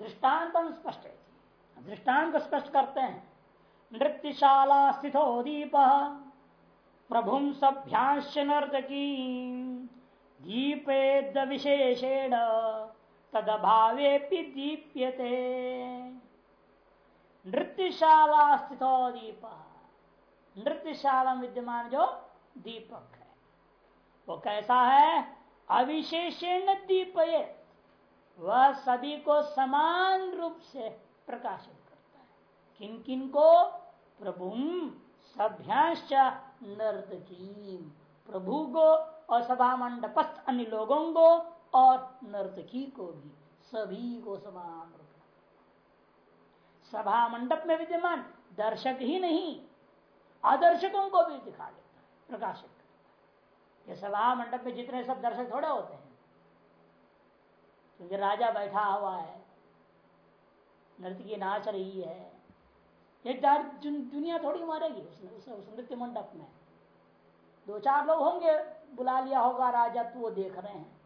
दृष्टांत स्पष्ट दृष्टांत स्पष्ट करते हैं। नृत्यशाला स्थितो दीप, प्रभु सभ्यांश नर्तकी। दीपेद विशेषेण तदभावे दीप्यते। नृत्यशाला स्थितो दीप। नृत्यशाला विद्यमान जो दीपक है। वो कैसा है? अविशेषेण दीप वह सभी को समान रूप से प्रकाशित करता है। किन किन को? प्रभु सभ्यांश नर्तकी। प्रभु को और सभा मंडपस्थ अन्य लोगों को और नर्तकी को भी। सभी को समान रूप सभा मंडप में विद्यमान दर्शक ही नहीं अदर्शकों को भी दिखा देता है, प्रकाशित करता है। सभा मंडप में जितने सब दर्शक थोड़े होते हैं क्योंकि राजा बैठा हुआ है। नृत्य नाच रही है। एक दुनिया थोड़ी मारेगी उसने उस, उस नृत्य मंडप में। दो चार लोग होंगे बुला लिया होगा राजा तो वो देख रहे हैं।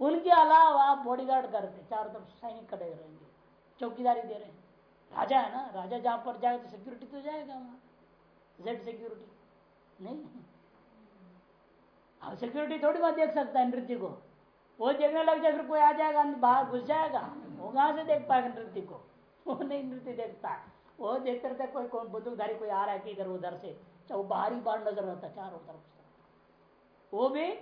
उनके अलावा आप बॉडीगार्ड करके चारों तरफ़ सैनिक खड़े रहेंगे चौकीदारी दे रहे हैं। राजा है ना राजा जहाँ पर जाए तो सिक्योरिटी तो जाएगा वहाँ। जेड सिक्योरिटी नहीं? हाँ सिक्योरिटी थोड़ी बात देख सकता है नृत्य को। वो देखने लग जाए, फिर कोई आ जाएगा बाहर घुस जाएगा। वो कहाँ से देख पाएगा नृत्य को? वो नहीं नृत्य देखता है वो देखते रहता कोई कौन बंदूकधारी कोई आ रहा है कि इधर उधर से, चाहे वो बाहरी बार नज़र रहता चारों तरफ़ वो भी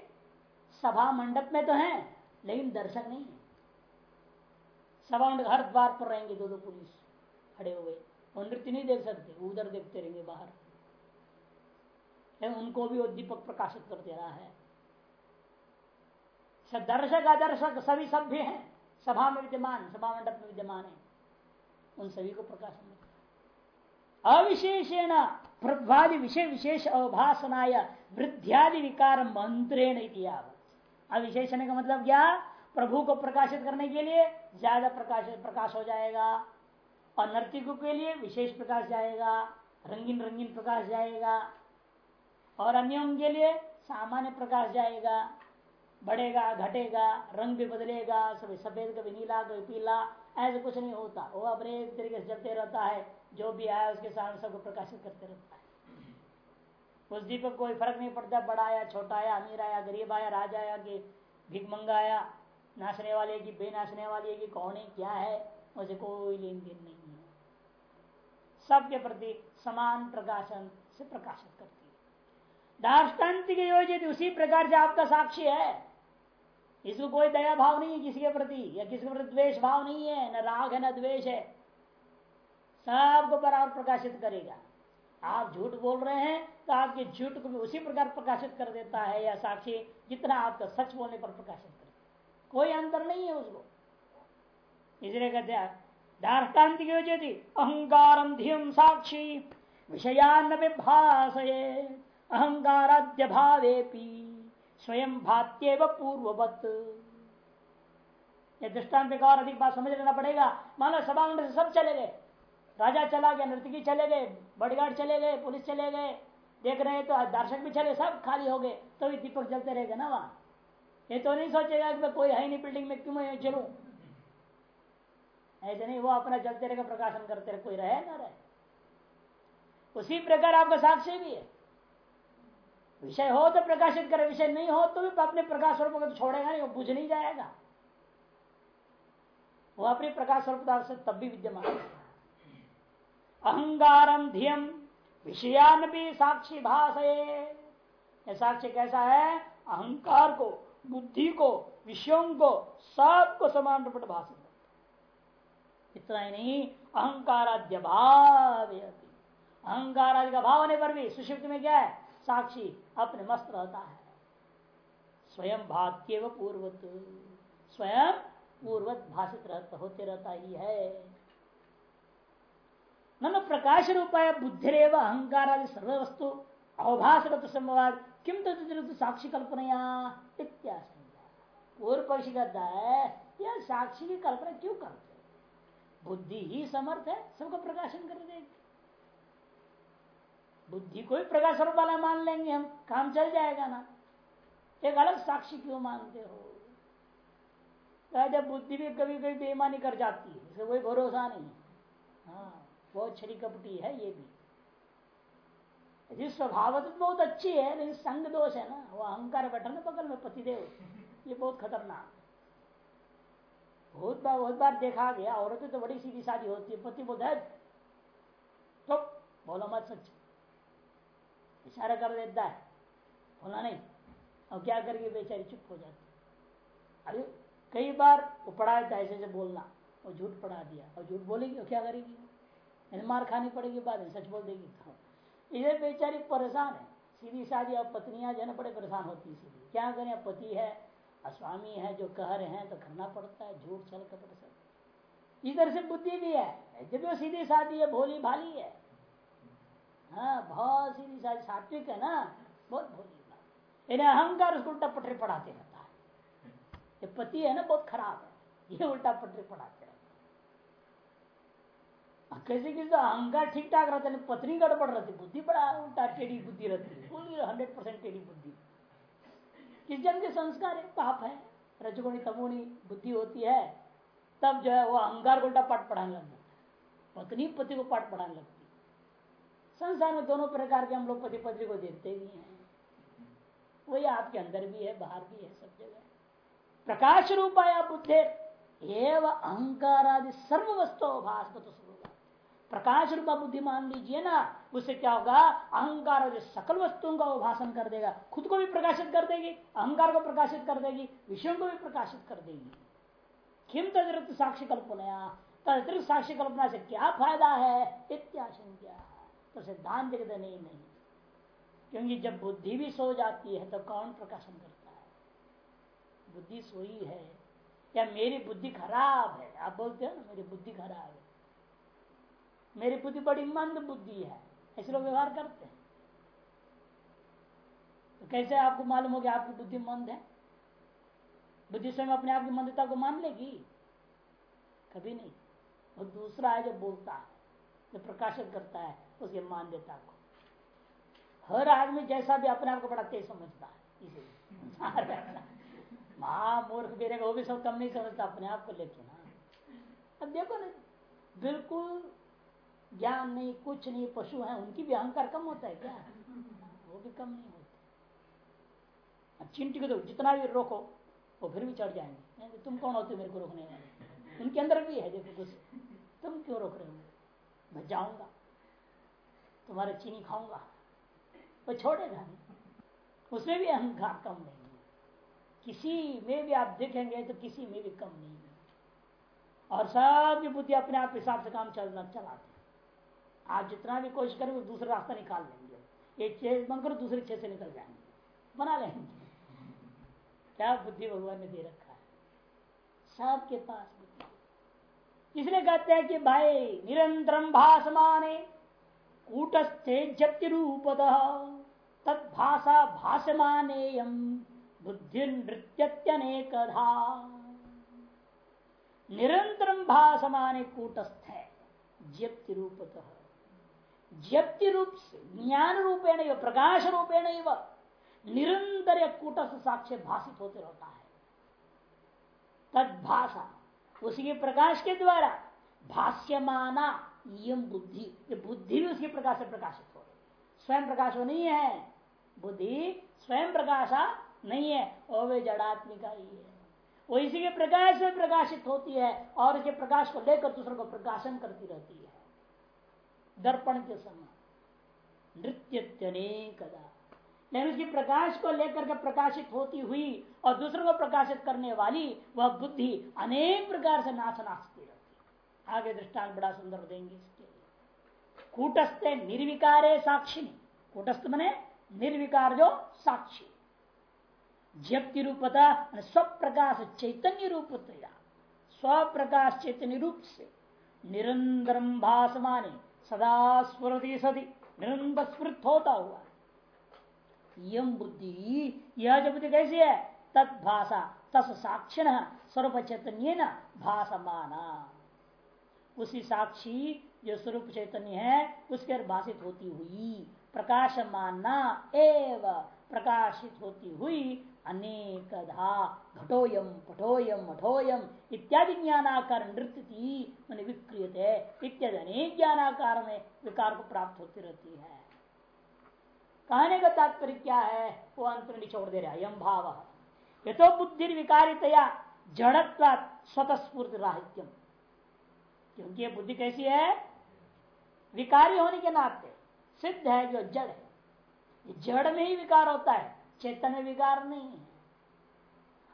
सभा मंडप में तो है, लेकिन दर्शक नहीं है। सभा मंडप, हर द्वार पर रहेंगे दो दो पुलिस खड़े हुए। वो नृत्य नहीं देख सकते उधर देखते रहेंगे बाहर। उनको भी वो दीपक प्रकाशित कर दे रहा है। दर्शक अदर्शक सभी सभ्य हैं। सभा में विद्यमान, सभा मंडप में विद्यमान है। उन सभी को प्रकाशन अविशेषेण प्रभादि विषय विशेष अवभाषणाय वृद्धियादि विकार मंत्रेण अविशेषण का मतलब क्या? प्रभु को प्रकाशित करने के लिए ज़्यादा प्रकाश प्रकाश हो जाएगा। और नर्तिकों के लिए विशेष प्रकाश जाएगा। रंगीन रंगीन प्रकाश जाएगा। और अन्यों के लिए सामान्य प्रकाश जाएगा। बढ़ेगा, घटेगा, रंग भी बदलेगा, सभी सफ़ेद, कभी नीला, कभी पीला, ऐसे कुछ नहीं होता। वो अपने एक तरीके से चलते रहता है, जो भी आया उसके सामने सबको प्रकाशित करते रहता है। उस दीपक कोई फ़र्क नहीं पड़ता, बड़ा आया, छोटा आया, अमीर आया, गरीब आया, राजा आया कि भिक मंगा आया, नाचने वाले की, बेनाचने वाले की, कौन है, क्या है, उसे कोई लेन देन नहीं है। सबके प्रति समान प्रकाशन से प्रकाशित करती है। दार्ष्टान्तिक योजित उसी प्रकार से आपका साक्षी है। इसको कोई दया भाव नहीं है किसी के प्रति, या किसी के प्रति द्वेष भाव नहीं है, न राग है, न द्वेष है। सबको बराबर प्रकाशित करेगा। आप झूठ बोल रहे हैं तो आपके झूठ को भी उसी प्रकार प्रकाशित कर देता है, या साक्षी जितना आपका सच बोलने पर प्रकाशित कर। कोई अंतर नहीं है उसको। इसलिए कहते हैं, दार्टान्तिक योजती अहंकार धियम साक्षी विषयान भाष अहंकाराद्य भावे स्वयं भात्यव पूर्ववत। दृष्टांत का और अधिक बात समझ लेना पड़ेगा। मानो सभा से सब चले गए। राजा चला गया, नर्तकी चले गए, बॉडीगार्ड चले गए, पुलिस चले गए। देख रहे हैं तो दर्शक भी चले, सब खाली हो गए। तो भी दीपक जलते रहेगा ना वहाँ। ये तो नहीं सोचेगा कि कोई है नहीं बिल्डिंग में, क्यों मैं चलू? ऐसे नहीं, वो अपना जलते रहेगा, प्रकाशन करते रहे, कोई रहे ना रहे। उसी प्रकार आपका साक्ष्य भी है। विषय हो तो प्रकाशित करे, विषय नहीं हो तो भी अपने प्रकाश स्वरूप को तो छोड़ेगा नहीं, वो बुझ नहीं जाएगा। वो अपने प्रकाश स्वरूप से तब भी विद्यमान अहंगारम धियम विषयान भी साक्षी भाष साक्ष्य कैसा है? अहंकार को, बुद्धि को, विषयों को, सबको समान रूप भाषित इतना ही नहीं, अहंकाराद्य भाव अहंकार का भाव होने पर भी सुषिप्त में क्या है? साक्षी अपने मस्त रहता है। स्वयं भाग्य व पूर्वत, स्वयं पूर्वत भाषित रहता होते रहता ही है। न प्रकाश रूपाय बुद्धिरेव, अहंकार आदि सर्व वस्तु, अवभाषगत संवाद किम तो साक्षी कल्पना इत्याशंका। पूर्व पक्षी करता है, यह साक्षी की कल्पना क्यों करते बुद्धि ही समर्थ है, सबको प्रकाशन कर देगी बुद्धि को भी प्रकाश स्वरूप वाला मान लेंगे हम, काम चल जाएगा ना। एक अलग साक्षी क्यों मानते हो? कहते बुद्धि भी कभी कभी बेईमानी कर जाती है, इसका कोई भरोसा नहीं। हाँ बहुत छरी कपटी है ये भी। जिस स्वभाव तो बहुत अच्छी है, लेकिन संग दोष है ना, वो अहंकार बैठा ना बगल में पतिदेव, ये बहुत खतरनाक बहुत बार बहुत बार देखा गया, औरतें तो बड़ी सीधी सादी होती है, पति बोलता है तो बोलो मत सच इशारा कर देता है। बोला नहीं। और क्या करके बेचारी चुप हो जाती अरे, कई बार वो पढ़ा देता ऐसे ऐसे बोलना। और झूठ पढ़ा दिया। और झूठ बोलेगी और क्या करेगी? मार खानी पड़ेगी बाद में, सच बोल देगी। इधर बेचारी परेशान है। सीधी सादी अब पत्नियाँ जो है बड़े परेशान होती है क्या करें? पति है स्वामी है, जो कह रहे हैं तो करना पड़ता है। झूठ चल कपट इधर से बुद्धि भी है। जब वो सीधी शादी है, भोली भाली है हाँ बहुत सीधी सादी सात्विक है ना, बहुत भोली भाली इन्हें अहंकार उसको उल्टा पटरी पढ़ाते रहता है। ये पति है ना, बहुत खराब है। ये उल्टा पटरी पढ़ाते रहता कैसे किसी तो अहंकार ठीक ठाक रहता है, पत्नी गड़बड़ रहती, बुद्धि बड़ा उल्टा टेढ़ी बुद्धि रहती है। पूरी हंड्रेड परसेंट टेढ़ी बुद्धि। किस जन के संस्कार है? पाप है। रजगुणी, तमोनी, बुद्धि होती है, तब जो है वो अहंकार को उल्टा पाठ पढ़ाने लगता पत्नी पति को पाठ पढ़ाने लगती संसार में दोनों प्रकार के हम लोग पति पत्नी को देखते भी हैं। वही आपके अंदर भी है, बाहर भी है, सब जगह प्रकाश रूपाया बुद्धे, एवं अहंकार आदि सर्व वस्तु भाष प्रकाश रूपा बुद्धि मान लीजिए ना, उससे क्या होगा? अहंकार जो सकल वस्तुओं का भाषण कर देगा। खुद को भी प्रकाशित कर देगी, अहंकार को प्रकाशित कर देगी, विषयों को भी प्रकाशित कर देगी। किम तदृत साक्षी कल्पना, तदृत साक्षी कल्पना से क्या फ़ायदा है? इत्याशंका तो सिद्धांत कहते नहीं नहीं। क्योंकि जब बुद्धि भी सो जाती है तो कौन प्रकाशन करता है? बुद्धि सोई है। या मेरी बुद्धि खराब है? आप बोलते हो ना, मेरी बुद्धि खराब है। मेरी बुद्धि बड़ी मंद बुद्धि है। ऐसे लोग व्यवहार करते हैं। तो कैसे आपको मालूम हो गया आपकी बुद्धि मंद है? बुद्धि स्वयं अपने आप की मंदता को मान लेगी? कभी नहीं। वो दूसरा है जो बोलता है, जो प्रकाशित करता है। उसके मान्यता को। हर आदमी जैसा भी अपने आप को बड़ा तेज समझता है इसे महामूर्ख भी वो भी सब कम नहीं समझता, अपने आप को लेके ना। अब देखो ना, बिल्कुल ज्ञान नहीं, कुछ नहीं, पशु है, उनकी भी अहंकार कम होता है क्या? वो भी कम नहीं होता। चिंटी को तो जितना भी रोको, वो फिर भी चढ़ जाएँगे। तुम कौन होते मेरे को रोकने वाले? उनके अंदर भी है, देखो कुछ। तुम क्यों रोक रहे हो? मैं जाऊँगा। तुम्हारे चीनी खाऊँगा। वो छोड़ेगा नहीं। उसमें भी अहंकार कम नहीं है। किसी में भी आप देखेंगे तो किसी में भी कम नहीं है। और सब बुद्धि अपने आप हिसाब से काम चलना चलाते आप जितना भी कोशिश करेंगे दूसरा रास्ता निकाल लेंगे। एक चेज बंद करो दूसरे छेद से निकल जाएँगे। बना लेंगे। क्या बुद्धि भगवान ने दे रखा है? सबके पास बुद्धि। इसलिए कहते हैं कि भाई निरंतरम भाषमाने कूटस्थे जप्ति रूप तत्भाषा भाषमानेयम बुद्धि भाषमाने कूटस्थ है जप्ति रूपतः जप्ति रूप से ज्ञान रूपेण प्रकाश रूपेण निरंतर कूटस्थ साक्ष्य भाषित होते रहता है। तद भाषा उसी के प्रकाश के द्वारा भाष्यमाना बुद्धि, ये बुद्धि भी उसके प्रकाश से प्रकाशित हो रही स्वयं प्रकाश हो नहीं है। बुद्धि स्वयं प्रकाशा नहीं है और वे जड़ात्मिका ही है। वो इसी के प्रकाश में प्रकाशित होती है और उसके प्रकाश को लेकर दूसरों को प्रकाशन करती रहती है। दर्पण के समान नृत्य कदा लेकिन उसकी प्रकाश को लेकर के प्रकाशित होती हुई और दूसरों को प्रकाशित करने वाली, वह बुद्धि अनेक प्रकार से नाच नाचती रहती आगे दृष्टांत बड़ा सुंदर देंगे इसके लिए। कूटस्थ निर्विकार साक्षी कूटस्थ मने निर्विकार जो साक्षी। जप्ति रूपता स्व प्रकाश चैतन्य रूपतया। स्व प्रकाश चैतन्य रूप से। निरंतरम भाषमाने सदा स्फुरति सदी निरंतर स्फुरित होता हुआ। यम बुद्धि, यह जो बुद्धि कैसी है? तत्भाषा तस साक्षिण, स्वरूप चैतन्य न भाषमाना उसी साक्षी जो स्वरूप चैतन्य है, उसके भाषित होती हुई प्रकाश मानना एव प्रकाशित होती हुई, अनेकधा घटोयम, पठोयम मठोयम इत्यादि ज्ञानाकार नृत्य मैंने विक्रिय इत्यादि अनेक ज्ञानाकार में विकार को प्राप्त होती रहती है। कहने का तात्पर्य क्या है, वो अंत में निचोड़ दे रहा यम भाव। यथो बुद्धि विकारितया जड़त्व स्वतस्फूर्ति राहित्यम क्योंकि ये बुद्धि कैसी है? विकारी होने के नाते। सिद्ध है जो जड़ है। जड़ में ही विकार होता है। चेतन में विकार नहीं है।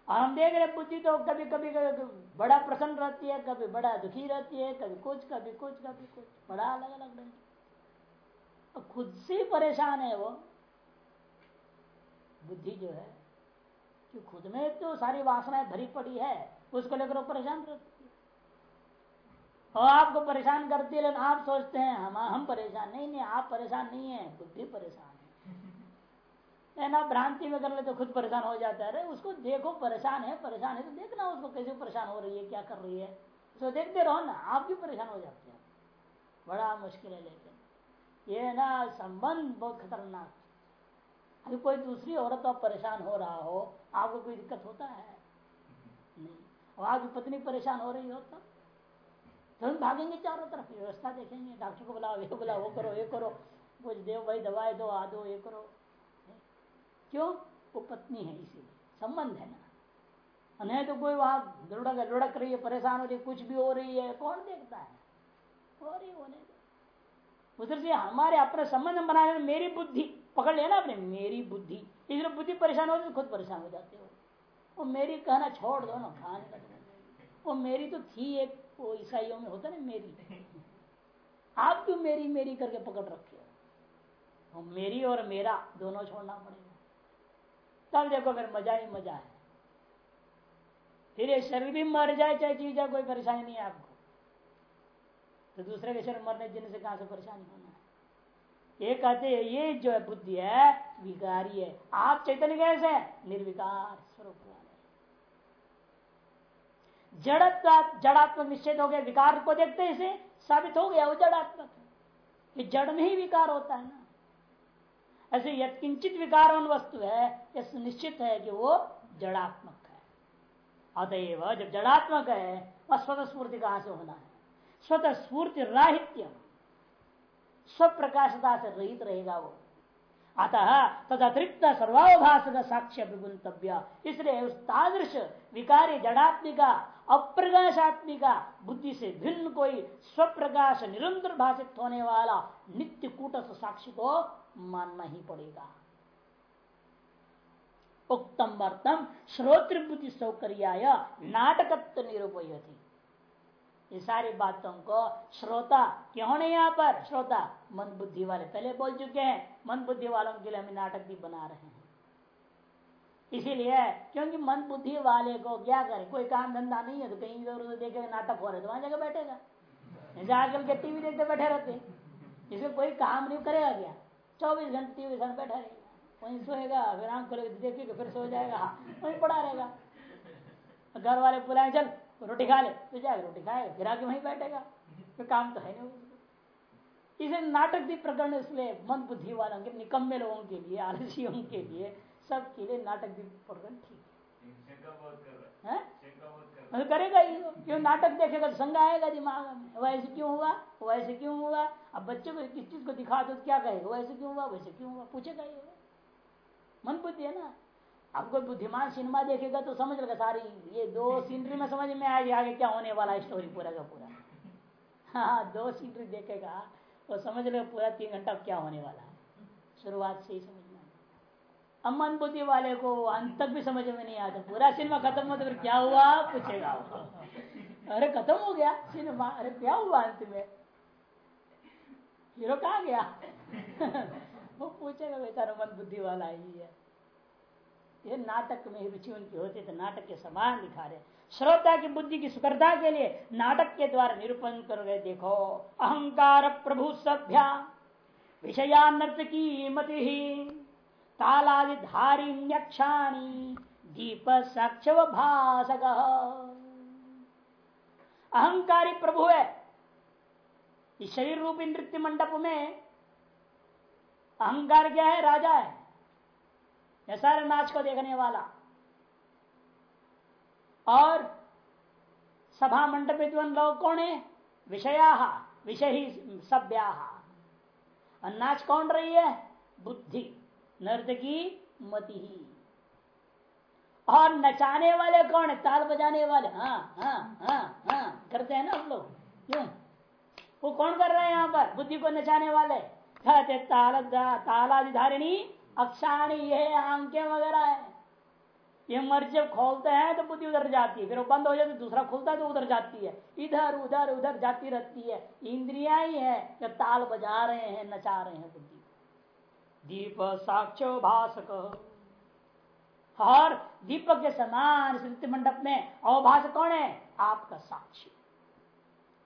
और हम देख रहे बुद्धि तो कभी कभी कभी बड़ा प्रसन्न रहती है, कभी बड़ा दुखी रहती है, कभी कुछ कभी कुछ कभी कुछ। बड़ा अलग अलग ढंग खुद से परेशान है वो। बुद्धि जो है, कि खुद में तो सारी वासनाएँ भरी पड़ी है, उसको लेकर वो परेशान रहती और आपको परेशान करती है, लेकिन आप सोचते हैं, हम हम परेशान, नहीं नहीं, आप परेशान नहीं है, खुद भी परेशान है। ना भ्रांति में कर ले तो खुद परेशान हो जाता है। अरे, उसको देखो, परेशान है परेशान है तो देखना उसको कैसे परेशान हो रही है, क्या कर रही है। उसको देखते रहो ना, आप भी परेशान हो जाते हैं। बड़ा मुश्किल है लेकिन। ये ना, संबंध बहुत खतरनाक। अभी कोई दूसरी औरत आप परेशान हो रहा हो, आपको कोई दिक्कत होता है? नहीं। और आपकी पत्नी परेशान हो रही हो, तब तो हम भागेंगे चारों तरफ़, व्यवस्था देखेंगे, डॉक्टर को बुलाओ, ये बुलाओ, वो करो, ये करो, कुछ दो भाई दवाई दो, आ दो, ये करो। क्यों? वो पत्नी है इसीलिए, संबंध है ना। नहीं तो कोई वहाँ लुढ़क लुढ़क रही है, परेशान हो रही है, कुछ भी हो रही है, कौन देखता है? हो रही होने उधर से हमारे अपने संबंध बनाने मेरी बुद्धि, पकड़ लेना अपने, मेरी बुद्धि। इसलिए बुद्धि परेशान होती तो खुद परेशान हो जाते हो। वो मेरी कहना छोड़ दो ना, खाने वो मेरी तो थी एक वो ईसाइयों में होता ना, मेरी। आप क्यों मेरी मेरी करके पकड़ रखे हो। मेरी और मेरा दोनों छोड़ना पड़ेगा। तब देखो फिर मज़ा ही मज़ा है। फिर ये शरीर भी मर जाए, चाहे चीज़ जाए कोई परेशानी नहीं है आपको। तो दूसरे के शरीर मरने जिन से कहा से परेशानी होना है? ये कहते हैं, ये जो है बुद्धि है, विकारी है। आप चैतन्य कैसे निर्विकार स्वरूप जड़त्व जड़ात्मक निश्चित हो गया, विकार को देखते इसे, साबित हो गया, वो जड़ात्मक है। जड़ में ही विकार होता है ना। ऐसे यत्किंचित विकार वस्तु है यह निश्चित है कि वो जड़ात्मक है। अतएव जब जड़ात्मक है, वह स्वतः स्फूर्ति कहाँ से होना है? स्वतः स्फूर्ति राहित्य स्व प्रकाशता से रहित रहेगा वो। अतः तद अतिरिक्त सर्वाभाष का साक्ष्य विगुंतव्य इसलिए उस तादृश विकारी जड़ात्मिका अप्रकाशात्मिका बुद्धि से भिन्न कोई स्वप्रकाश निरंतर भाषित होने वाला नित्य कूटस्थ साक्षी को मानना ही पड़ेगा। उक्तम वर्तम श्रोत्र बुद्धि सौकर्याय नाटकत्व निरूपय थी ये सारी बातों को श्रोता क्यों नहीं यहाँ पर? श्रोता, मन बुद्धि वाले पहले बोल चुके हैं। मन बुद्धि वालों के लिए हम नाटक भी बना रहे हैं। इसीलिए क्योंकि मन बुद्धि वाले को क्या करे? कोई काम धंधा नहीं है तो कहीं इधर उधर देखे नाटक हो रहे तो वहाँ जगह बैठेगा। जैसे आजकल के टीवी देखते बैठे रहते इसमें कोई काम नहीं करेगा क्या? चौबीस घंटे टीवी घंटे बैठा रहेगा। वहीं सोएगा, फिर आँख खोलेगा तो देखेगा, फिर सो जाएगा। हाँ वहीं पड़ा रहेगा। घर वाले बुलाए, चल, रोटी खा ले। तो जाएगा रोटी खाएगा फिर आके वहीं बैठेगा। फिर काम तो है नहीं इसे नाटक भी प्रकरण इसलिए मन बुद्धि वालों के, निकम्मे लोगों के लिए, आलसियों के लिए सब के लिए नाटक भी प्रकरण ठीक है, है? मतलब करेगा ही क्यों नाटक देखेगा तो संग आएगा दिमाग में। वैसे क्यों हुआ? वैसे क्यों हुआ? अब बच्चे को किस चीज़ को दिखा दो तो क्या कहेगा वैसे क्यों हुआ? वैसे क्यों हुआ? पूछेगा ये मन बुद्धि है ना? अब कोई बुद्धिमान सिनेमा देखेगा तो समझ लेगा सारी ये दो सीनरी में समझ में आएगी आगे क्या होने वाला है स्टोरी पूरा का पूरा। हाँ दो सीनरी देखेगा तो समझ लेगा पूरा तीन घंटा क्या होने वाला है। शुरुआत से ही समझ में अब मन बुद्धि वाले को अंत तक भी समझ में नहीं आता। पूरा सिनेमा खत्म हो तो फिर क्या हुआ? पूछेगा। अरे खत्म हो गया सिनेमा अरे क्या हुआ अंत में? हीरो कहा गया? वो पूछेगा बेचारा मन बुद्धि वाला ही है। ये नाटक में रुचि उनकी होती तो नाटक के समान दिखा रहे श्रोता की बुद्धि की सुकरता के लिए नाटक के द्वारा निरूपण कर गए देखो, अहंकार प्रभु सभ्या, विषयानर्थ की मति ही। तालादि धारी दीप साक्ष भाषक अहंकारी प्रभु है। इस शरीर रूपी नृत्य मंडप में अहंकार क्या है? राजा है। यह सारे नाच को देखने वाला। और सभा मंडप विद्वान लोग कौन है? विषया, विषय ही सभ्या नाच कौन रही है? बुद्धि। नर्तकी मति ही। और नचाने वाले कौन है? ताल बजाने वाले। हाँ हाँ हाँ हाँ करते हैं ना हम लोग। क्यों? वो कौन कर रहे हैं यहाँ पर? बुद्धि को नचाने वाले। कहते ताल तालाधिधारिणी, अक्षाणी, ये आँखें वगैरह है। ये मर्ज जब खोलते हैं तो बुद्धि उधर जाती है। फिर वो बंद हो जाती है, दूसरा खुलता है तो उधर जाती है। इधर, उधर उधर जाती रहती है। इंद्रिया ही है जो ताल बजा रहे हैं, नचा रहे हैं बुद्धि। दीप साक्षो भाषक। और दीपक के समान स्मृति मंडप में अवभाष कौन है? आपका साक्षी।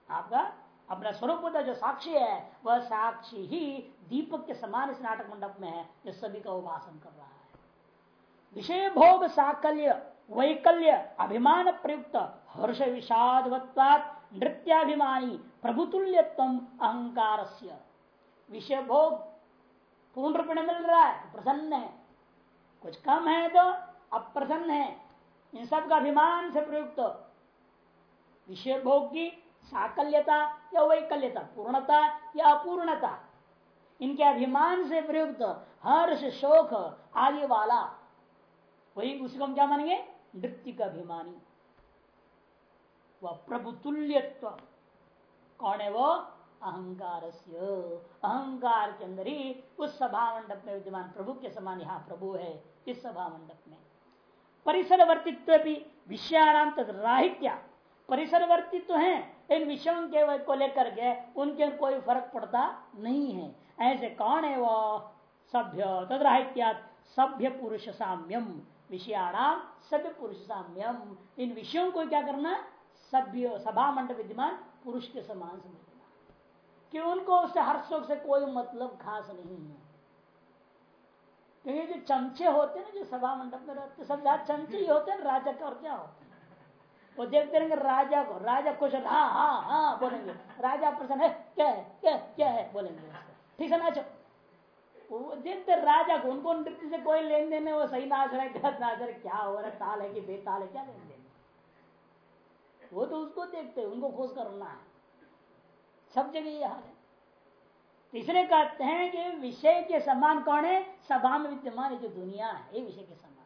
आपका, अपना स्वरूप जो साक्षी है, वह साक्षी ही दीपक के समान इस नाटक मंडप में है, जो सभी का उपासन कर रहा है। विषय भोग साकल्य, वैकल्य, अभिमान प्रयुक्त, हर्ष विषाद नृत्याभिमानी प्रभुतुल्यत्व अहंकार विषय भोग पूर्ण रूप मिल रहा है प्रसन्न है। कुछ कम है तो अप्रसन्न है। इन सब का अभिमान से प्रयुक्त। विषय भोग की साकल्यता या वैकल्यता, पूर्णता या अपूर्णता, इनके अभिमान से प्रयुक्त हर्ष, शोक, आदि वाला। वही उसको हम क्या मानेंगे? नृत्य का अभिमानी। वह प्रभुतुल्यत्व। कौन है वो? अहंकार से अहंकार के अंदर ही उस सभा मंडप में विद्यमान प्रभु के समान यहाँ प्रभु है, इस सभा मंडप में। परिसर वर्तित्व भी विषयाणाम तराहित्या परिसर वर्तित्व है, इन विषयों के को लेकर के उनके कोई फ़र्क पड़ता नहीं है। ऐसे कौन है वो? सभ्य तदराहित्या सभ्य पुरुष साम्यम। विषयाणाम सभ्य पुरुष साम्यम। इन विषयों को क्या करना? सभ्य सभा मंडप विद्यमान पुरुष के समान समझना। कि उनको उससे हर सुख से कोई मतलब खास नहीं है। क्योंकि जो चमचे होते हैं ना, जो सभा मंडप में रहते सब चमचे ही होते हैं राजा का और क्या होते हैं? वो देखते रहेंगे राजा को, राजा खुश हाँ हाँ हाँ बोलेंगे। राजा प्रसन्न है, क्या है, क्या क्या है, बोलेंगे ठीक है नाचो वो देखते राजा को, उनको नृत्य से कोई लेन देन है वो सही नाच रहा है, गलत नाच रहा क्या हो रहा है, ताल है कि बेताल है, क्या लेन देन वो तो उसको देखते उनको खुश करना है। सब जगह ये हाल है। तीसरे कहते हैं कि विषय के समान कौन है? सभा में विद्यमान जो दुनिया है, ये विषय के समान है।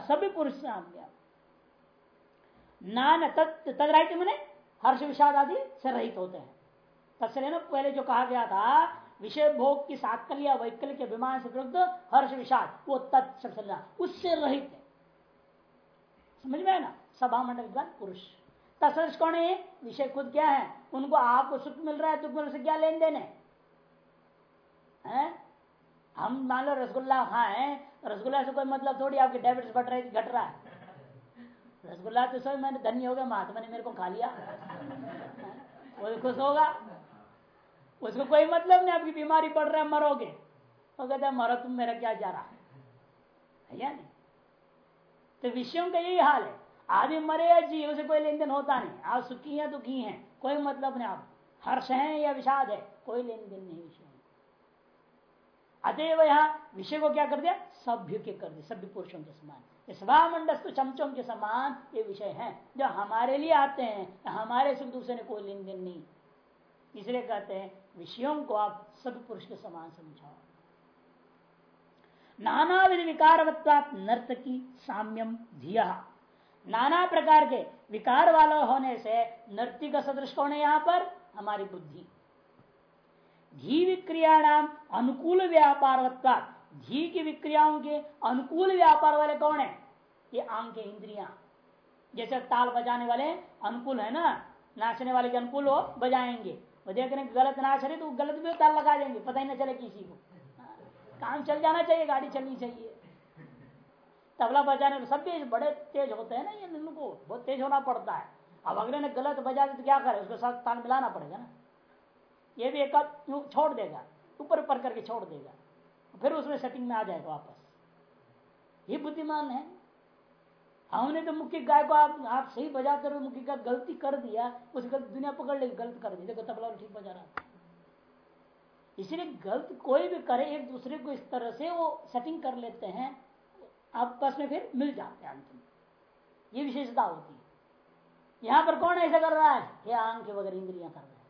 सभी पुरुष नान तदराहित्य मैंने हर्ष विषाद आदि से रहित होते हैं। तत्सले ना पहले जो कहा गया था, विषय भोग की साकल्य वैकल्य के विमान से प्रयुक्त हर्ष विषाद, वो तत्सला उससे रहित है। समझ में ना? सभा मंडल विद्वान पुरुष। तत्सदृश कौन है विषय खुद क्या है? उनको आपको सुख मिल रहा है दुख मिल से क्या लेन देन है, हम मान लो रसगुल्ला खाए रसगुल्ला से कोई मतलब थोड़ी आपके डायबिटीज़ बढ़ रही घट रहा है। रसगुल्ला तो सब मैंने धन्य हो गया महात्मा ने मेरे को खा लिया। वो खुश होगा। उसको कोई मतलब नहीं आपकी बीमारी पड़ रहा है मरोगे। वो कहते मरो तुम मेरा क्या जा रहा है या नहीं? तो विषयों का यही हाल है। आदमी मरे या जी उसे कोई लेन देन होता नहीं। आप सुखी या दुखी हैं, कोई मतलब नहीं आप। हर्ष है या विषाद है, कोई लेन देन नहीं विषय अतएव यहाँ विषय को क्या कर दिया? सभ्य के कर दिया, सभ्य पुरुषों के समान। सभा मंडस्त चमचों के समान ये विषय है। जो हमारे लिए आते हैं, हमारे सुख दूसरे ने कोई लेन देन नहीं। इसलिए कहते हैं, विषयों को आप सभी पुरुष के समान समझाओ। नाना विधि विकारवत्वात नर्तकी साम्यम धिया। नाना प्रकार के विकार वाला होने से नर्ती का सदृश कौन है यहाँ पर? हमारी बुद्धि। धी विक्रिया नाम अनुकूल व्यापार धी की विक्रियाओं के अनुकूल व्यापार वाले कौन है? ये आँख इंद्रिया। जैसे ताल बजाने वाले अनुकूल है ना? नाचने वाले के अनुकूल हो बजाएँगे। वो देख रहे गलत नाच रहे तो गलत भी ताल लगा देंगे। पता ही ना चले किसी को। काम चल जाना चाहिए, गाड़ी चलनी चाहिए। तबला बजाने में सब बड़े तेज होते हैं ना ये इनको, बहुत तेज होना पड़ता है। अब अगले ने गलत बजा तो क्या करे? उसके साथ ताल मिलाना पड़ेगा ना। ये भी एक छोड़ देगा, ऊपर ऊपर करके छोड़ देगा। फिर उसमें सेटिंग में आ जाएगा वापस। ये बुद्धिमान है। हमने तो मुख्य गाय को आप आप सही बजाते रहो, मुख्य गाय गलती कर दिया, उस गलत दुनिया पकड़ लेगी गलत कर दी देखो तबला ठीक बजा रहा इसलिए गलत कोई भी करे, एक दूसरे को इस तरह से वो सेटिंग कर लेते हैं। आपस में फिर मिल जाते हैं अंत में। ये विशेषता होती है। यहाँ पर कौन ऐसा कर रहा है? ये आँख वगैरह इंद्रिया कर रहे हैं।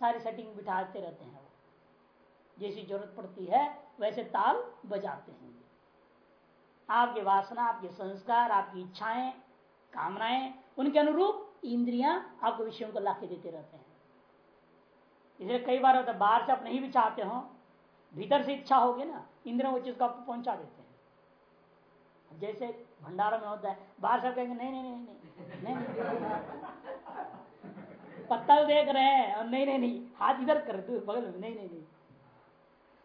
सारी सेटिंग बिठाते रहते हैं वो। जैसी ज़रूरत पड़ती है, वैसे ताल बजाते हैं आपके वासना, आपके संस्कार, आपकी इच्छाएँ, कामनाएँ, उनके अनुरूप इंद्रियाँ आपको विषयों को लाके देते रहते हैं। इसलिए कई बार होता है, बाहर से आप नहीं भी चाहते हो, भीतर से इच्छा होगी ना, इंद्रियों वो चीज़ को आपको पहुँचा देते हैं। जैसे भंडारा में होता है बाहर सब कहेंगे नहीं नहीं नहीं नहीं नहीं, नहीं। पत्ता देख रहे हैं और नहीं नहीं नहीं हाथ इधर कर दो बगल में नहीं नहीं नहीं।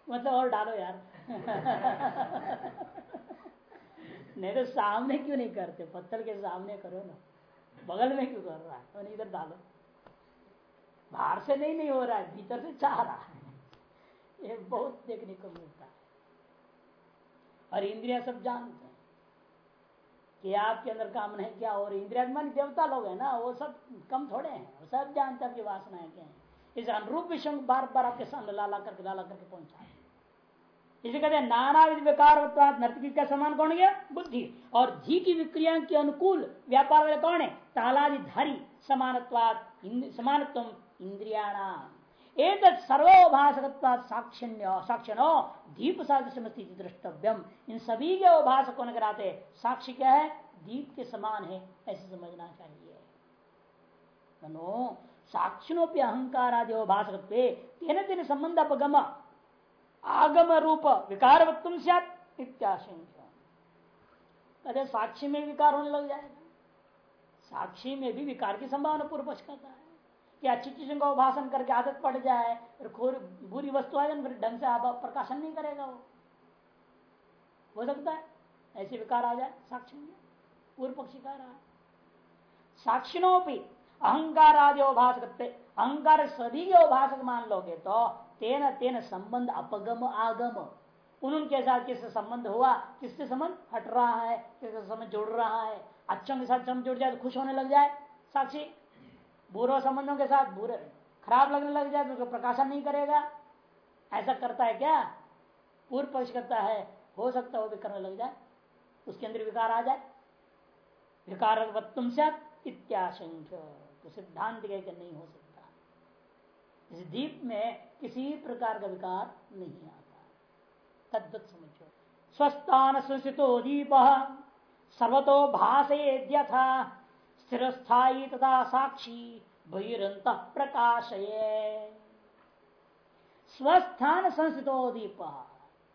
मतलब और डालो यार। नहीं तो सामने क्यों नहीं करते? पत्थर के सामने करो ना। बगल में क्यों कर रहा है? तो इधर डालो। बाहर से नहीं नहीं हो रहा है भीतर से चाह रहा है। ये बहुत देखने को मिलता है। और इंद्रिया सब जानते हैं। कि आपके अंदर काम नहीं क्या रही इंद्रिया देवता लोग है ना, वो सब कम थोड़े हैं, वो सब जानते हैं वासनाएँ क्या है। इस अनुरूप विषय बार बार आपके सामने लाला करके लाला करके पहुँचा इसे कहते हैं नाना विधि विकार नर्तकी का समान कौन गया? बुद्धि। और धी की विक्रिया के अनुकूल व्यापार वाले कौन है? तालादि धारी समानत्वाद समानत्व इंद्रियाणाम। एक सर्वोभाषक साक्षिण्य साक्षणो दीप सादृश्य द्रष्टव्यम। इन सभी के उभाषक होने कराते साक्षी क्या है? दीप के समान है, ऐसे समझना चाहिए। मनो साक्षिणों अहंकार आदि उभाषक तेन तेन संबंध अपगम आगम रूप विकार तुम इत्याशंका कहते साक्षी में विकार होने लग जाएगा? साक्षी में भी विकार की संभावना पूर्व करता है। अच्छी चीज़ों का उभाषण करके आदत पड़ जाए, फिर बुरी वस्तु आ जाए, फिर ढंग से आप प्रकाशन नहीं करेगा वो। हो सकता है, ऐसे विकार आ जाए साक्षी में पूर्व पक्षी का रहा? साक्षिणों भी अहंकार आदि उभाषक अहंकार सभी के उभाषक मान लोगे तो तेन तेन संबंध अपगम आगम। उनके साथ किससे संबंध हुआ? किससे संबंध? हट रहा है, किससे संबंध जुड़ रहा है। अच्छों के साथ जुड़ जाए तो खुश होने लग जाए, साक्षी। बुरे संबंधों के साथ बुरे खराब लगने लग जाए तो प्रकाशन नहीं करेगा। ऐसा करता है क्या? पूर्व पक्ष करता है, हो सकता है भी करने लग जाए, उसके अंदर विकार आ जाए। विकार तो सिद्धांत कह के नहीं हो सकता। इस दीप में किसी प्रकार का विकार नहीं आता। तद्वत समझो स्वस्थान सुशितो दीप सर्वतो भाषे था स्थिर स्थायी तथा साक्षी बहिरंत प्रकाशये। स्वस्थान संस्थितो दीप।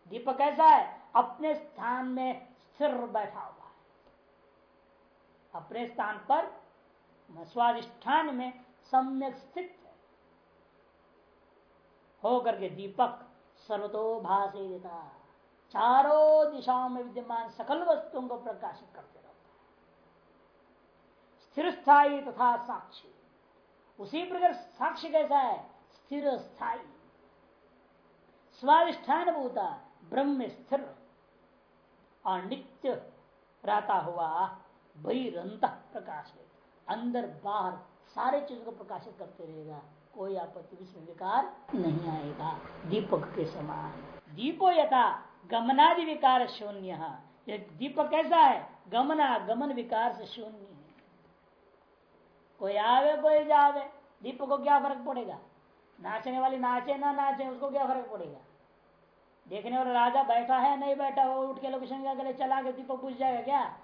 दीप कैसा है? अपने स्थान में स्थिर बैठा हुआ है। अपने स्थान पर स्वादिष्ठान में सम्यक स्थित हो। करके दीपक सर्वतो भाषे देता। चारों दिशाओं में विद्यमान सकल वस्तुओं को प्रकाशित करते स्थिर स्थायी तथा साक्षी। उसी प्रकार साक्षी कैसा है? स्थिर स्थायी स्वाधिष्ठान भूता ब्रह्म स्थिर। और नित्य रहता हुआ बहिरंत प्रकाश अंदर बाहर सारे चीज़ों को प्रकाशित करते रहेगा। कोई आपत्ति विश्व विकार नहीं आएगा। दीपक के समान। दीपो यथा गमनादि विकार शून्य। दीपक कैसा है? गमना गमन विकार से शून्य। कोई आवे, कोई जावे। दीपक को क्या फ़र्क पड़ेगा? नाचने वाली नाचे, ना नाचे, उसको क्या फ़र्क पड़ेगा? देखने वाला राजा बैठा है, नहीं बैठा, वो उठ के लोकेशन के लिए चला के दीपक पूछ जाएगा क्या?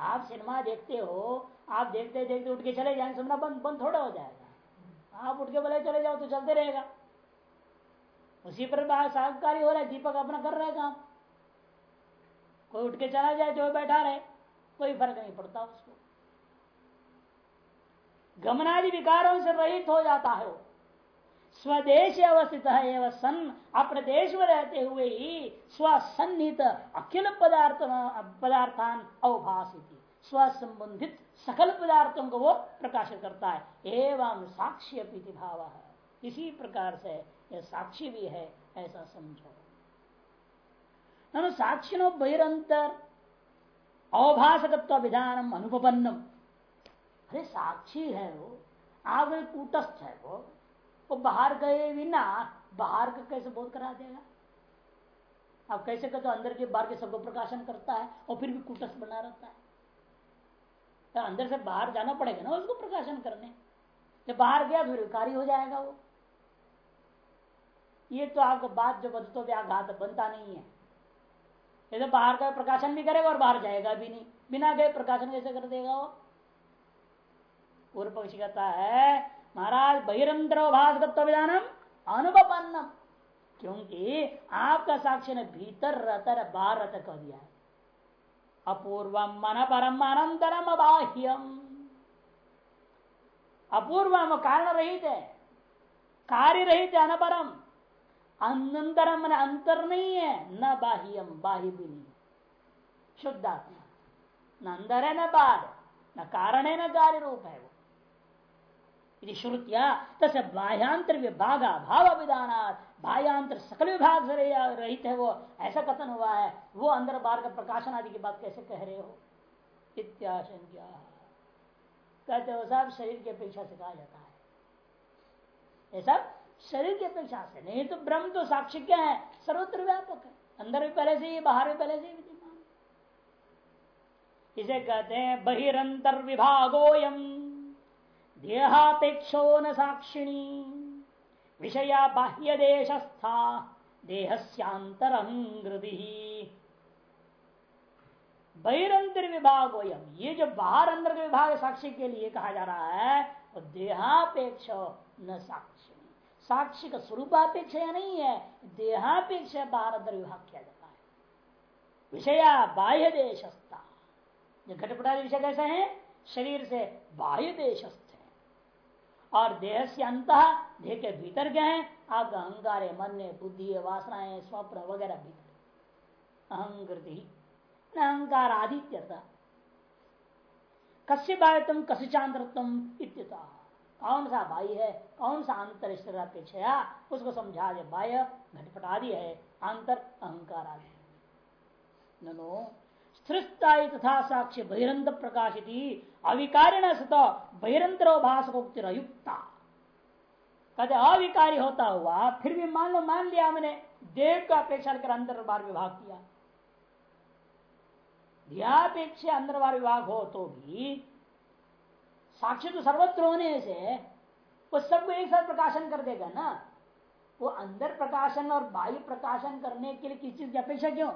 आप सिनेमा देखते हो, आप देखते देखते उठ के चले जाएँगे सुनना बंद बंद थोड़ा हो जाएगा। आप उठ के बोले चले जाओ तो चलते रहेगा। उसी पर साहकारी हो रहा है, दीपक अपना कर रहे काम। कोई उठ के चला जाए, जो बैठा रहे, कोई फ़र्क नहीं पड़ता उसको। गमनादि विकारों से रहित हो जाता है स्वदेश अवस्थित है, एवं सन, अपने देश में रहते हुए ही स्वसन्निहित अखिल पदार्थ पदार्थान अवभाषित। स्व संबंधित सकल पदार्थों को वो प्रकाशित करता है। एवं साक्षी अपीति भाव है। इसी प्रकार से यह साक्षी भी है, ऐसा समझो। साक्षिणो बहिरंतर अवभाषकत्व विधानम अनुपन्नम अरे साक्षी है वो आप कूटस्थ है वो वो बाहर गए बिना बाहर का कैसे बोध करा देगा? आप कैसे कहते तो अंदर के बाहर के सबको प्रकाशन करता है और फिर भी कुटस बना रहता है? तो अंदर से बाहर जाना पड़ेगा ना उसको प्रकाशन करने। जब बाहर गया तो विकारी हो जाएगा वो। ये तो आपको बात जो बदतो व्याघात बनता नहीं है। ये तो बाहर का प्रकाशन भी करेगा और बाहर जाएगा भी नहीं। बिना गए प्रकाशन कैसे कर देगा वो? पूर्व पक्षी कहता है। महाराज बहिरंतर भाषगत्व विधानम अनुपन्नम क्योंकि आपका साक्ष्य ने भीतर रहता बाहर रहता कह दिया है। अपूर्वम मन परम अनंतरम अबाह्यम। अपूर्वम कारण रहित है, कार्य रहित है, अनपरम। अनंतरम मन अंतर नहीं है, न बाह्यम, बाह्य भी नहीं। शुद्ध आत्मा न अंदर है, न बाहर। न कारण है, न कार्य रूप है। श्रुतिया तसे बाह्यांतर विभाग भाव विधान बाह्यांतर सकल विभाग से रहित है वो। ऐसा कथन हुआ है। वो अंदर बाहर का प्रकाशन आदि की बात कैसे कह रहे हो? इत्याशंका कहते हो सब शरीर की अपेक्षा से कहा जाता है। ये सब शरीर की अपेक्षा से नहीं तो ब्रह्म तो साक्षी क्या है? सर्वत्र व्यापक है। अंदर भी पहले से ही, बाहर भी पहले से ही विद्यमान इसे कहते हैं बहिरंतर विभागोयम देहापेक्षो न साक्षिणी। विषया बाह्य देशस्था देहस्यांतरंगृदि बहिरंतर विभाग ये जो बाहर अंदर के विभाग साक्षी के लिए कहा जा रहा है, वो देहापेक्ष न साक्षी साक्षी का स्वरूपापेक्षा नहीं है, देहापेक्षा बाहर अंदर विभाग किया जाता है। विषया बाह्य देशस्था जो घटपटा विषय कैसे है? शरीर से बाह्य देशस्थ और देह से अंत देह के भीतर क्या है। आपका अहंकार मन है बुद्धि, वासनाएँ, स्वप्न वगैरह भीतर अहंकृति अहंकार आदित्यता कश्य बाह्यतम कसिचांतरत्म इत्यता कौन सा भाई है? कौन सा अंतर अपेक्षा उसको समझा दे। बाह्य घटपट आदि है। अंतर अहंकार आदि ननो स्थिरस्थाई तथा साक्ष्य बहिरंत प्रकाशित। अविकारिण सत बहिरंतर भाषकोक्तिर अयुक्ता कहते अविकारी होता हुआ, फिर भी मान लो, मान लिया हमने, देव का अपेक्षा कर अंदर बार विभाग किया। ध्यापेक्षा अंदर बार विभाग हो तो भी साक्ष्य तो सर्वत्र होने से वो सबको एक साथ प्रकाशन कर देगा ना। वो अंदर प्रकाशन और बाह्य प्रकाशन करने के लिए किस चीज़ की अपेक्षा क्यों?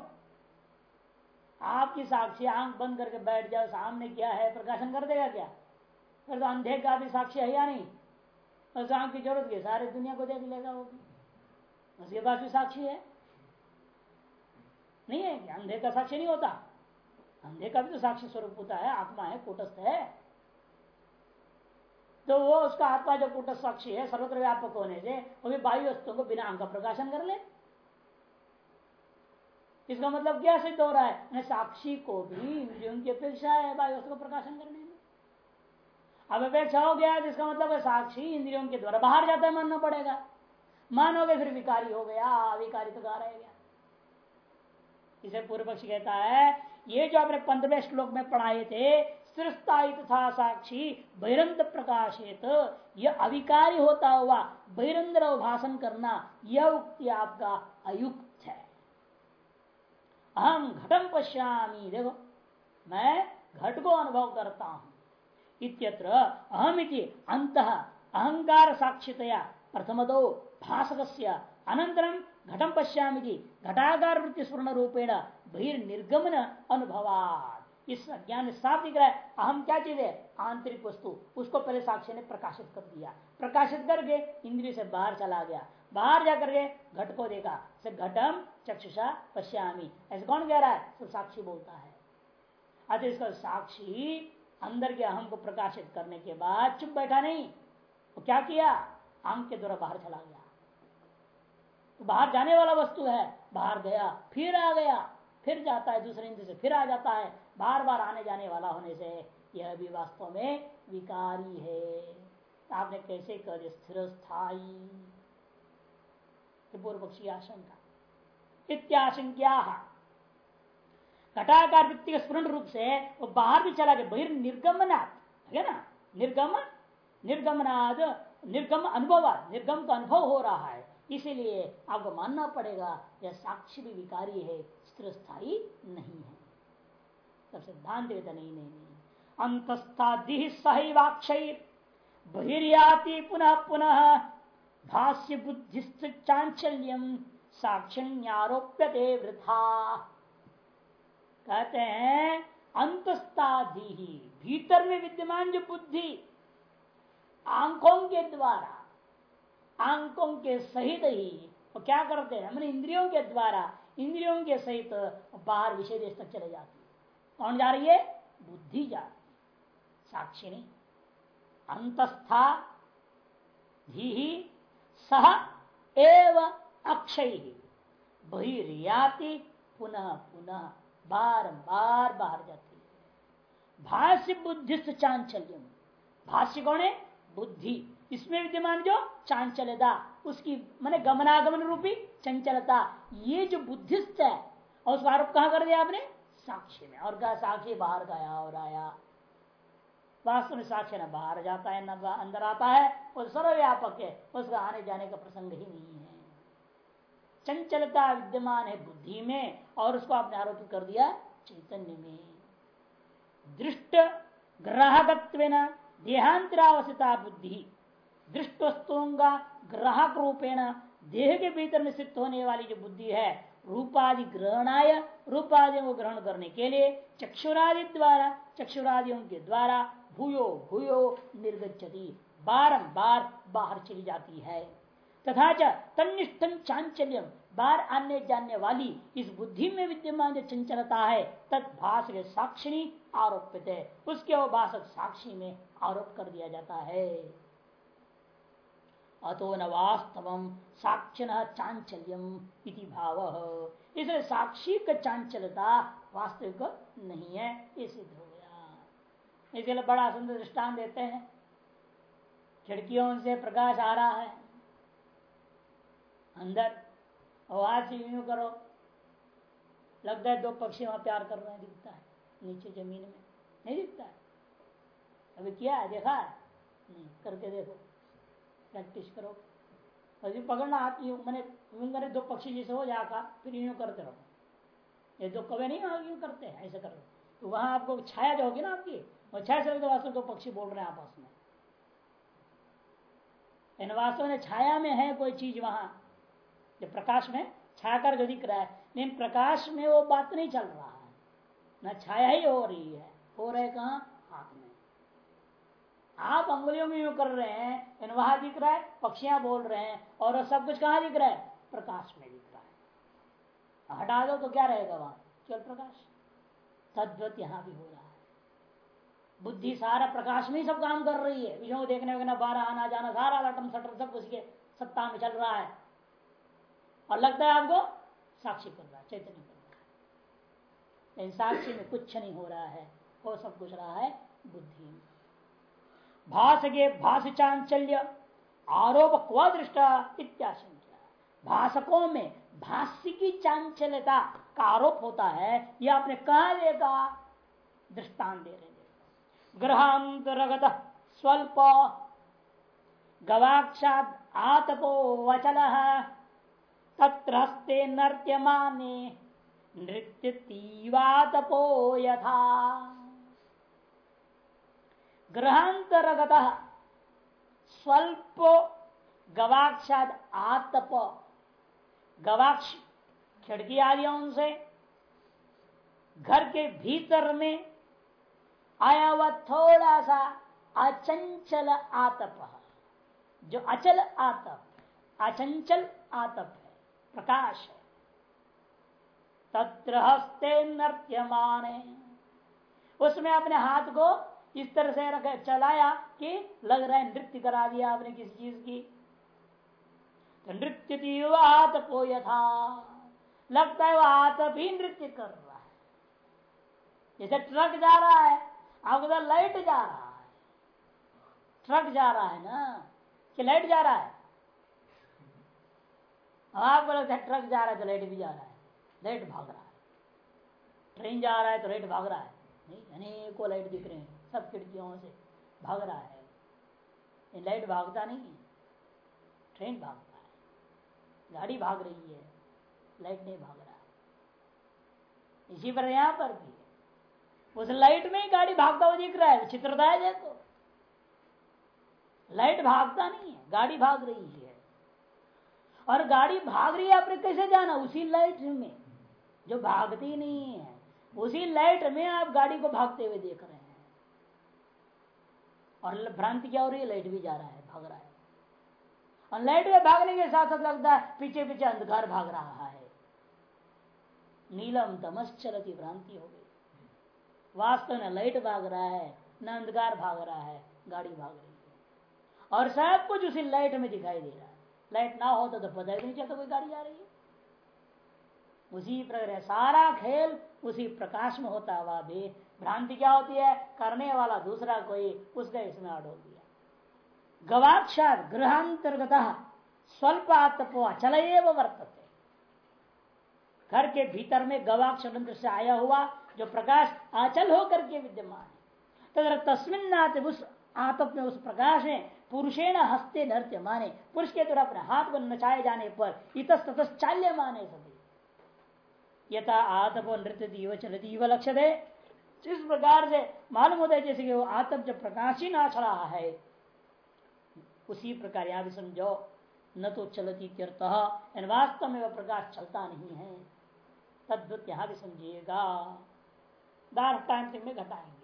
आपकी साक्षी आँख बंद करके बैठ जाओ, सामने क्या है, प्रकाशन कर देगा क्या? फिर तो अंधे का भी साक्षी है या नहीं? उस आँख की ज़रूरत की सारे दुनिया को देख लेगा वो भी। उसके पास भी साक्षी है। नहीं है अंधे का साक्षी नहीं होता? अंधे का भी तो साक्षी स्वरूप होता है, आत्मा है, कुटस्थ है। तो वो उसका आत्मा जो कुटस्थ साक्षी है, सर्वत्र व्यापक होने से, वो भी बाह्य वस्तुओं को बिना अंक प्रकाशन कर ले। इसका मतलब क्या सिद्ध हो रहा है? साक्षी को भी इंद्रियों की अपेक्षा है, भाई, उसको प्रकाशन करने में। अब अपेक्षा हो गया, जिसका मतलब है साक्षी इंद्रियों के द्वारा बाहर जाता है, मानना पड़ेगा। मानोगे, फिर विकारी हो गया अविकारी तो रह गया? इसे पूर्व पक्ष कहता है, ये जो आपने पंद्रहवें श्लोक में पढ़ाए थे स्थिरस्थाई तथा साक्षी, बहिरंत प्रकाशित यह अविकारी होता हुआ बहिरंद्र भाषण करना, यह उक्ति आपका अयुक्त अहम घटम पश्यामी, देखो। मैं घट को अनुभव करता हूँ। इत्यत्र अहम अंत अहंकार साक्षितया प्रथम दो भाषक अनंतरम घटम पश्यामी घटाकार वृत्ति स्पूर्ण रूपेण बहिर्निर्गमन अनुभवाद इस ज्ञान साफ़ दिख रहा है अहम क्या चीज़ है? आंतरिक वस्तु। उसको पहले साक्षी ने प्रकाशित कर दिया। प्रकाशित करके इंद्रिय से बाहर चला गया। बाहर जाकर के घट को देखा। घटम चक्षुषा पश्यामी। ऐसे कौन कह रहा है? तो साक्षी बोलता है। अच्छा इसका साक्षी अंदर के अहम को प्रकाशित करने के बाद चुप बैठा नहीं। वो क्या किया? आँख के द्वारा बाहर चला गया। तो बाहर जाने वाला वस्तु है। बाहर गया, फिर आ गया, फिर जाता है दूसरे इंद्र से, फिर आ जाता है। बार बार आने जाने वाला होने से यह भी वास्तव में विकारी है। आपने कैसे कर स्थिर स्थायी पूर्व पक्षी आशंका। इत्याशंक्या। घटाकार वृत्ति के स्पूर्ण रूप से वो बाहर भी चला गया बहिर्निर्गमनाथ है ना? निर्गम निर्गमनाद निर्गम अनुभव निर्गम का अनुभव हो रहा है। इसीलिए आपको मानना पड़ेगा, यह साक्षी भी विकारी है स्थिर स्थायी नहीं है। तब सिद्धांत नहीं नहीं नहीं। सही वाक्षर बहिर्याति पुनः पुनः भाष्य बुद्धिस्त चांचल्यम साक्षिण्यारोप्यते वृथा। कहते हैं अंतस्ताधि ही भीतर में विद्यमान जो बुद्धि, आँखों के द्वारा, आँखों के सहित ही, वो क्या करते हैं? मैंने इंद्रियों के द्वारा, इंद्रियों के सहित बाहर विषय देश तक चले जाती है। कौन जा रही है? बुद्धि जा रही है। साक्षिणी, अंतस्था धी सह एव अक्षय बहिर्याति पुनः पुनः बार बार बाहर जाती है। भाष्य बुद्धिस्त चांचल्यम। भाष्य कौन है? बुद्धि। इसमें विद्यमान जो चांचलता उसकी मैंने गमनागमन रूपी चंचलता, ये जो बुद्धिस्त है, और उसका आरोप कहा कर दिया आपने? साक्षी में। और साक्षी बाहर गया और आया। वास्तव में साक्ष्य न बाहर जाता है, न अंदर आता है, वो सर्वव्यापक है, उसका आने जाने का प्रसंग ही नहीं है। चंचलता विद्यमान है बुद्धि में, और उसको आपने आरोपित कर दिया चैतन्य में। दृष्ट ग्राहकत्व देहांतरावस्थिता बुद्धि, दृष्ट वस्तुओं का ग्राहक रूपेण देह के भीतर में स्थित होने वाली जो बुद्धि है, रूपादि ग्रहणाय रूपादियों को ग्रहण करने के लिए चक्षुरादि द्वारा, चक्षुरादियों के द्वारा भूयो भूयो निर्गछति बारंबार बाहर चली जाती है। तथा तनिष्ठम चांचल्यम बार आने जाने वाली इस बुद्धि में विद्यमान जो चंचलता है तत्भाष के साक्षिणी आरोपित है। उसके अवभाषक साक्षी में आरोप कर दिया जाता है। अतो न वास्तव साक्षिण चांचल्यम इति भाव। इसलिए साक्षी का चांचलता वास्तविक नहीं है, ये सिद्ध हो गया। इसलिए बड़ा सुंदर दृष्टान देते हैं। खिड़कियों से प्रकाश आ रहा है। अंदर और आज यूँ करो। लगता है दो पक्षी वहाँ प्यार कर रहे हैं, दिखता है। नीचे ज़मीन में नहीं दिखता है। अभी किया है, देखा है? नहीं, करके देखो। प्रैक्टिस करो। अभी पकड़ना आप यूँ मैंने यूँ करे दो पक्षी जैसे हो जाएगा फिर यूँ करते रहो। ये दो कवे नहीं यूँ करते हैं, ऐसे करो। तो वहाँ आपको छाया जो होगी ना आपकी छाया से वास्तव दो पक्षी बोल रहे हैं आपस में। इन वास्तव में छाया में है कोई चीज़ वहाँ, जो प्रकाश में छाकर जो दिख रहा है। लेकिन प्रकाश में वो बात नहीं चल रहा है। न छाया ही हो रही है। हो रहे कहा? हाथ में। आप अंगुलियों में यू कर रहे हैं, इन वहाँ दिख रहा है, पक्षियाँ बोल रहे हैं, और सब कुछ कहा दिख रहा है? प्रकाश में दिख रहा है। हटा दो तो क्या रहेगा वहाँ? केवल प्रकाश। तद्वत यहाँ भी हो रहा है। बुद्धि सारा प्रकाश में ही सब काम कर रही है। विषयों को देखने वगैरह बारह आना जाना, सारा लटम सटम सब उसके सत्ता में चल रहा है। और लगता है आपको साक्षी कर रहा है, चैतन्य कर रहा है। लेकिन साक्षी में कुछ नहीं हो रहा है, वो सब कुछ रहा है बुद्धि भाष के भाष चांचल्य, आरोप क्व दृष्टा इत्याशंका भाषकों में भाष्य की चांचल्यता का आरोप होता है, यह आपने कहा देगा दृष्टान दे रहे ग्रहांतरगत स्वल्प। गवाक्षाद आतपो वचल तत्रस्ते नृत्यमाने नृत्य तीवातपो यथा। ग्रहांतरगत स्वल्प गवाक्षाद आतप। गवाक्ष खिड़की आदियों से घर के भीतर में आया हुआ थोड़ा सा अचंचल आतप जो अचल आतप, अचंचल आतप है, प्रकाश है। तत्र हस्ते नृत्यमान उसमें अपने हाथ को इस तरह से रख, चलाया कि लग रहा है नृत्य करा दिया आपने किसी चीज़ की। तो नृत्य को यथा, लगता है वह आतप ही नृत्य कर रहा है। जैसे ट्रक जा रहा है आपको लाइट जा रहा है। ट्रक जा रहा है ना? कि लाइट जा रहा है? आपको लगता है ट्रक जा रहा है तो लाइट भी जा रहा है। लाइट भाग रहा है। ट्रेन जा रहा है तो लाइट भाग रहा है। नहीं, अनेकों लाइट दिख रहे हैं। सब खिड़कियों से भाग रहा है। लाइट भागता नहीं है। ट्रेन भागता है। गाड़ी भाग रही है। लाइट नहीं भाग रहा। है इसी पर यहाँ पर भी उस लाइट में ही गाड़ी भागता हुआ दिख रहा है। विचित्रता है देखो। लाइट भागता नहीं है, गाड़ी भाग रही है। और गाड़ी भाग रही है, आपने कैसे जाना? उसी लाइट में। जो भागती नहीं है, उसी लाइट में आप गाड़ी को भागते हुए देख रहे हैं। और भ्रांति क्या हो रही है? लाइट भी जा रहा है, भाग रहा है। और लाइट में भागने के साथ साथ लगता है पीछे पीछे अंधकार भाग रहा है। नीलम तमश्चरती भ्रांति हो गई। वास्तव में लाइट भाग रहा है न अंधकार भाग रहा है गाड़ी भाग रही है। और सब कुछ उसी लाइट में दिखाई दे रहा है। लाइट ना हो तो, तो पता ही नहीं चलता कोई गाड़ी आ रही है। उसी प्रकार सारा खेल उसी प्रकाश में होता हुआ भी भ्रांति क्या होती है? करने वाला दूसरा कोई उसका इसमें अडोल दिया गवाक्षात गृहांतर्गत स्वल्प आत्मो अचल वर्तते। घर के भीतर में गवाक्ष से आया हुआ जो प्रकाश आचल होकर के विद्यमान है। तथा तस्मिन नाते उस आतप में उस प्रकाश में पुरुषेण हस्ते नृत्य माने। पुरुष के द्वारा अपने हाथ को नचाए जाने पर इतस ततस चाल्य माने सभी। यथा आतप नृत्य दीव चलती लक्ष्य दे जिस प्रकार से मालूम होता है जैसे कि वो आतप जब प्रकाश ही नाच रहा है, उसी प्रकार यहाँ भी समझो, न तो चलती तीर्थ वास्तव में वह प्रकाश चलता नहीं है। तद्वत यहाँ भी समझिएगा। दार टाइम में घटाएँगे